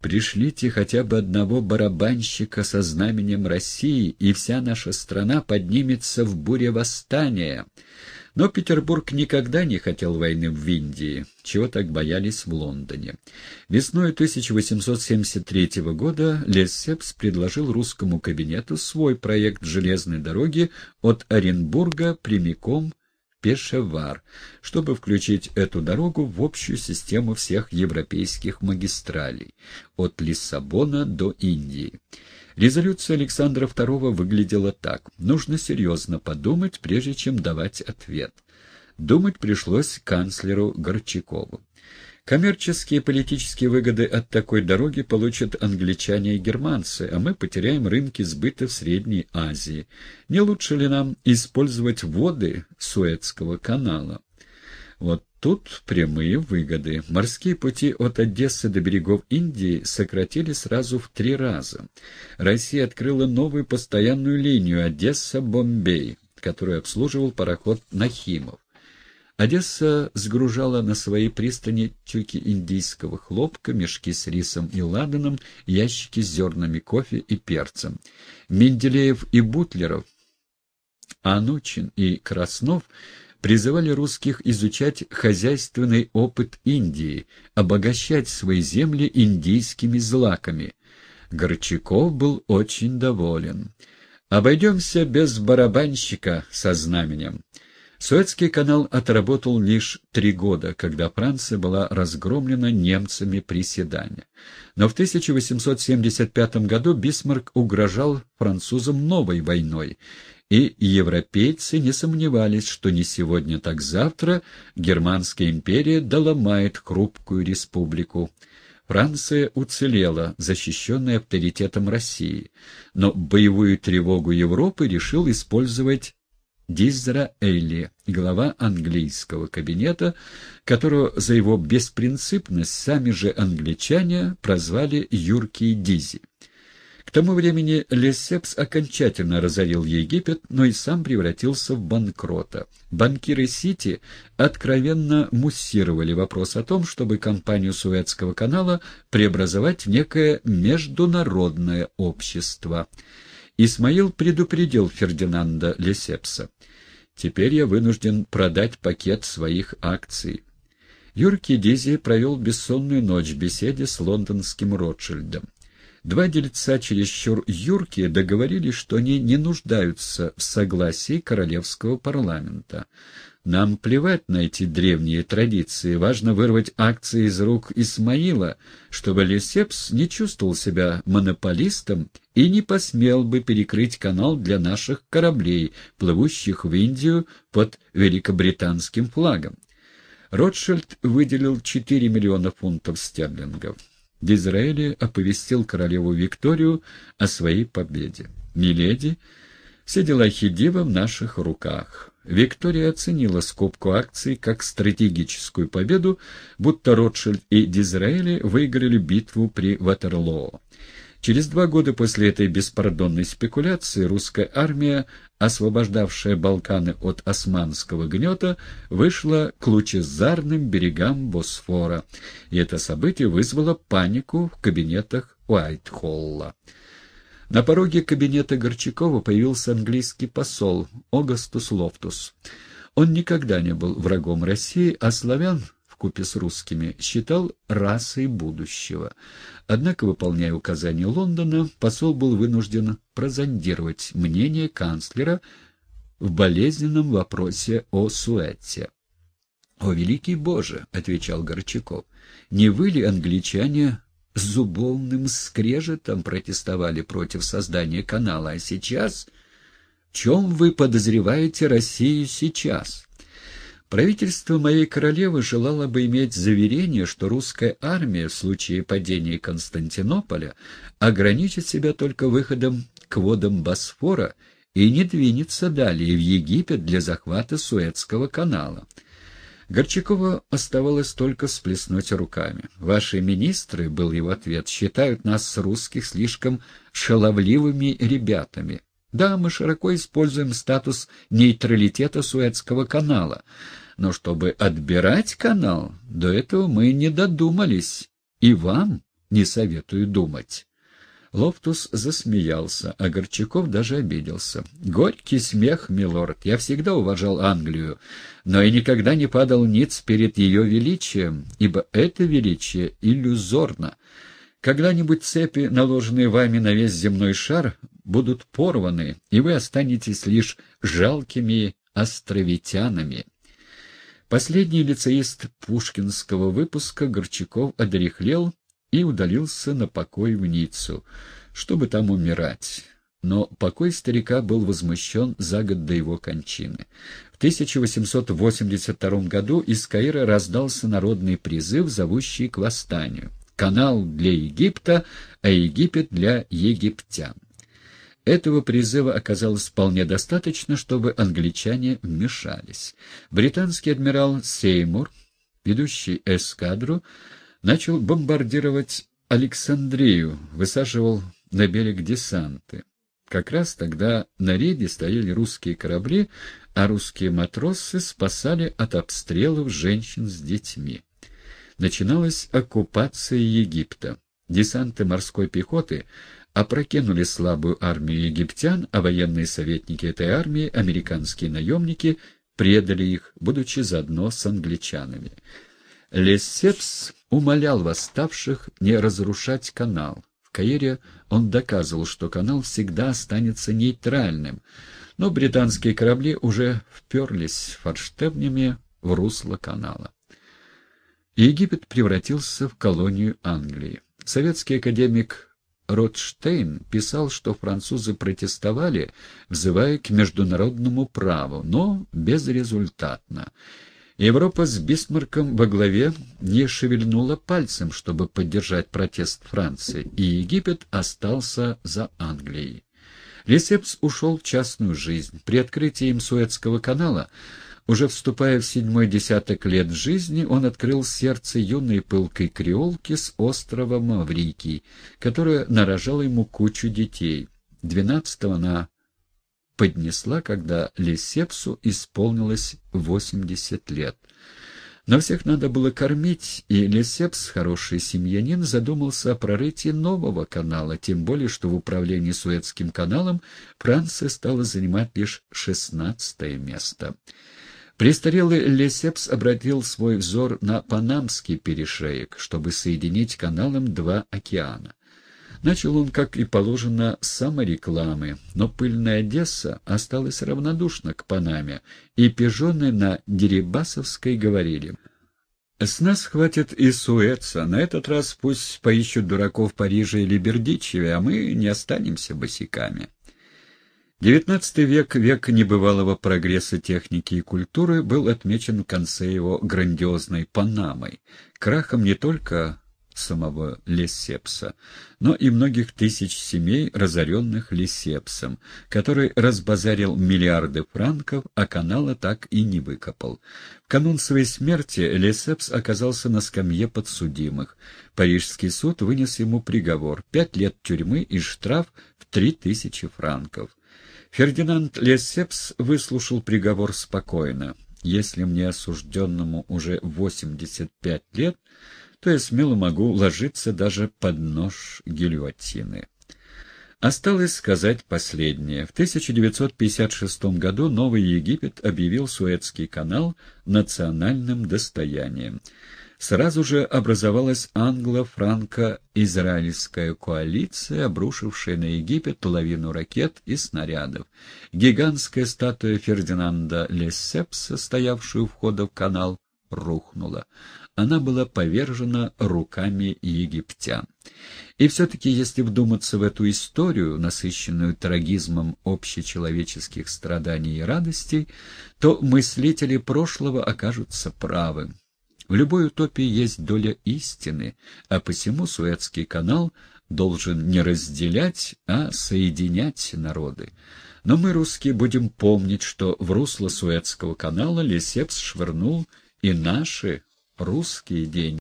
Пришлите хотя бы одного барабанщика со знаменем России, и вся наша страна поднимется в буре восстания. Но Петербург никогда не хотел войны в Индии, чего так боялись в Лондоне. Весной 1873 года Лессепс предложил русскому кабинету свой проект железной дороги от Оренбурга прямиком Пешевар, чтобы включить эту дорогу в общую систему всех европейских магистралей, от Лиссабона до Индии. Резолюция Александра II выглядела так. Нужно серьезно подумать, прежде чем давать ответ. Думать пришлось канцлеру Горчакову. Коммерческие и политические выгоды от такой дороги получат англичане и германцы, а мы потеряем рынки сбыта в Средней Азии. Не лучше ли нам использовать воды Суэцкого канала? Вот тут прямые выгоды. Морские пути от Одессы до берегов Индии сократили сразу в три раза. Россия открыла новую постоянную линию Одесса-Бомбей, которую обслуживал пароход «Нахимов». Одесса сгружала на свои пристани тюки индийского хлопка, мешки с рисом и ладаном, ящики с зернами кофе и перцем. Менделеев и Бутлеров, Анучин и Краснов призывали русских изучать хозяйственный опыт Индии, обогащать свои земли индийскими злаками. Горчаков был очень доволен. «Обойдемся без барабанщика со знаменем». Суэцкий канал отработал лишь три года, когда Франция была разгромлена немцами при Седане. Но в 1875 году Бисмарк угрожал французам новой войной, и европейцы не сомневались, что не сегодня, так завтра Германская империя доломает хрупкую республику. Франция уцелела, защищенная авторитетом России, но боевую тревогу Европы решил использовать Дизраэли, глава английского кабинета, которого за его беспринципность сами же англичане прозвали Юркий Дизи. К тому времени Лесепс окончательно разорил Египет, но и сам превратился в банкрота. Банкиры Сити откровенно муссировали вопрос о том, чтобы компанию Суэцкого канала преобразовать в некое международное общество – Исмаил предупредил Фердинанда Лесепса. «Теперь я вынужден продать пакет своих акций». Юркий Дизи провел бессонную ночь в беседе с лондонским Ротшильдом. Два дельца чересчур юркие договорились, что они не нуждаются в согласии королевского парламента. Нам плевать на эти древние традиции, важно вырвать акции из рук Исмаила, чтобы Лесепс не чувствовал себя монополистом и не посмел бы перекрыть канал для наших кораблей, плывущих в Индию под великобританским флагом. Ротшильд выделил 4 миллиона фунтов стерлингов. Дизраэли оповестил королеву Викторию о своей победе. «Миледи, все дела Хидива в наших руках». Виктория оценила скупку акций как стратегическую победу, будто Ротшильд и Дизраэли выиграли битву при Ватерлоо. Через два года после этой беспардонной спекуляции русская армия, освобождавшая Балканы от османского гнета, вышла к лучезарным берегам Босфора, и это событие вызвало панику в кабинетах Уайтхолла. На пороге кабинета Горчакова появился английский посол Огастус Лофтус. Он никогда не был врагом России, а славян вкупе с русскими, считал расой будущего. Однако, выполняя указания Лондона, посол был вынужден прозондировать мнение канцлера в болезненном вопросе о Суэце. «О, великий Боже!» — отвечал Горчаков. «Не вы ли, англичане, с зубовным скрежетом протестовали против создания канала, а сейчас...» В чем вы подозреваете Россию сейчас? Правительство моей королевы желало бы иметь заверение, что русская армия в случае падения Константинополя ограничит себя только выходом к водам Босфора и не двинется далее в Египет для захвата Суэцкого канала. Горчакову оставалось только всплеснуть руками. «Ваши министры, — был его ответ, — считают нас, русских, слишком шаловливыми ребятами. Да, мы широко используем статус нейтралитета Суэцкого канала, но чтобы отбирать канал, до этого мы не додумались. И вам не советую думать». Лофтус засмеялся, а Горчаков даже обиделся. «Горький смех, милорд. Я всегда уважал Англию, но и никогда не падал ниц перед ее величием, ибо это величие иллюзорно. Когда-нибудь цепи, наложенные вами на весь земной шар, будут порваны, и вы останетесь лишь жалкими островитянами». Последний лицеист пушкинского выпуска Горчаков одрехлел и удалился на покой в Ниццу, чтобы там умирать. Но покой старика был возмущен за год до его кончины. В 1882 году из Каира раздался народный призыв, зовущий к восстанию. Канал для Египта, а Египет для египтян. Этого призыва оказалось вполне достаточно, чтобы англичане вмешались. Британский адмирал Сеймур, ведущий эскадру, начал бомбардировать Александрию, высаживал на берег десанты. Как раз тогда на рейде стояли русские корабли, а русские матросы спасали от обстрелов женщин с детьми. Начиналась оккупация Египта. Десанты морской пехоты опрокинули слабую армию египтян, а военные советники этой армии, американские наемники, предали их, будучи заодно с англичанами. Лесепс умолял восставших не разрушать канал. В Каире он доказывал, что канал всегда останется нейтральным, но британские корабли уже вперлись форштевнями в русло канала. Египет превратился в колонию Англии. Советский академик Ротштейн писал, что французы протестовали, взывая к международному праву, но безрезультатно. Европа с Бисмарком во главе не шевельнула пальцем, чтобы поддержать протест Франции, и Египет остался за Англией. Лесепс ушел в частную жизнь. При открытии им Суэцкого канала, уже вступая в седьмой десяток лет жизни, он открыл сердце юной пылкой креолки с острова Маврикий, которая нарожала ему кучу детей. Двенадцатого на поднесла, когда Лисепсу исполнилось 80 лет. Но всех надо было кормить, и Лисепс, хороший семьянин, задумался о прорытии нового канала, тем более, что в управлении Суэцким каналом Франция стала занимать лишь шестнадцатое место. Престарелый Лесепс обратил свой взор на Панамский перешеек, чтобы соединить каналом два океана. Начал он, как и положено, с саморекламы, но пыльная Одесса осталась равнодушна к Панаме, и пижоны на Дерибасовской говорили «С нас хватит и Суэца, на этот раз пусть поищут дураков Парижа или Бердичеве, а мы не останемся босиками». Девятнадцатый век, век небывалого прогресса техники и культуры, был отмечен в конце его грандиозной Панамой, крахом не только самого Лесепса, но и многих тысяч семей, разоренных Лесепсом, который разбазарил миллиарды франков, а канала так и не выкопал. В канун своей смерти Лесепс оказался на скамье подсудимых. Парижский суд вынес ему приговор — пять лет тюрьмы и штраф в три тысячи франков. Фердинанд Лесепс выслушал приговор спокойно. Если мне осужденному уже 85 лет, то я смело могу ложиться даже под нож гильотины. Осталось сказать последнее. В 1956 году Новый Египет объявил Суэцкий канал национальным достоянием. Сразу же образовалась англо-франко-израильская коалиция, обрушившая на Египет лавину ракет и снарядов. Гигантская статуя Фердинанда Лессепса, стоявшая у входа в канал, рухнула она была повержена руками египтян. И все-таки, если вдуматься в эту историю, насыщенную трагизмом общечеловеческих страданий и радостей, то мыслители прошлого окажутся правы. В любой утопии есть доля истины, а посему Суэцкий канал должен не разделять, а соединять народы. Но мы, русские, будем помнить, что в русло Суэцкого канала Лесепс швырнул и наши русские деньги.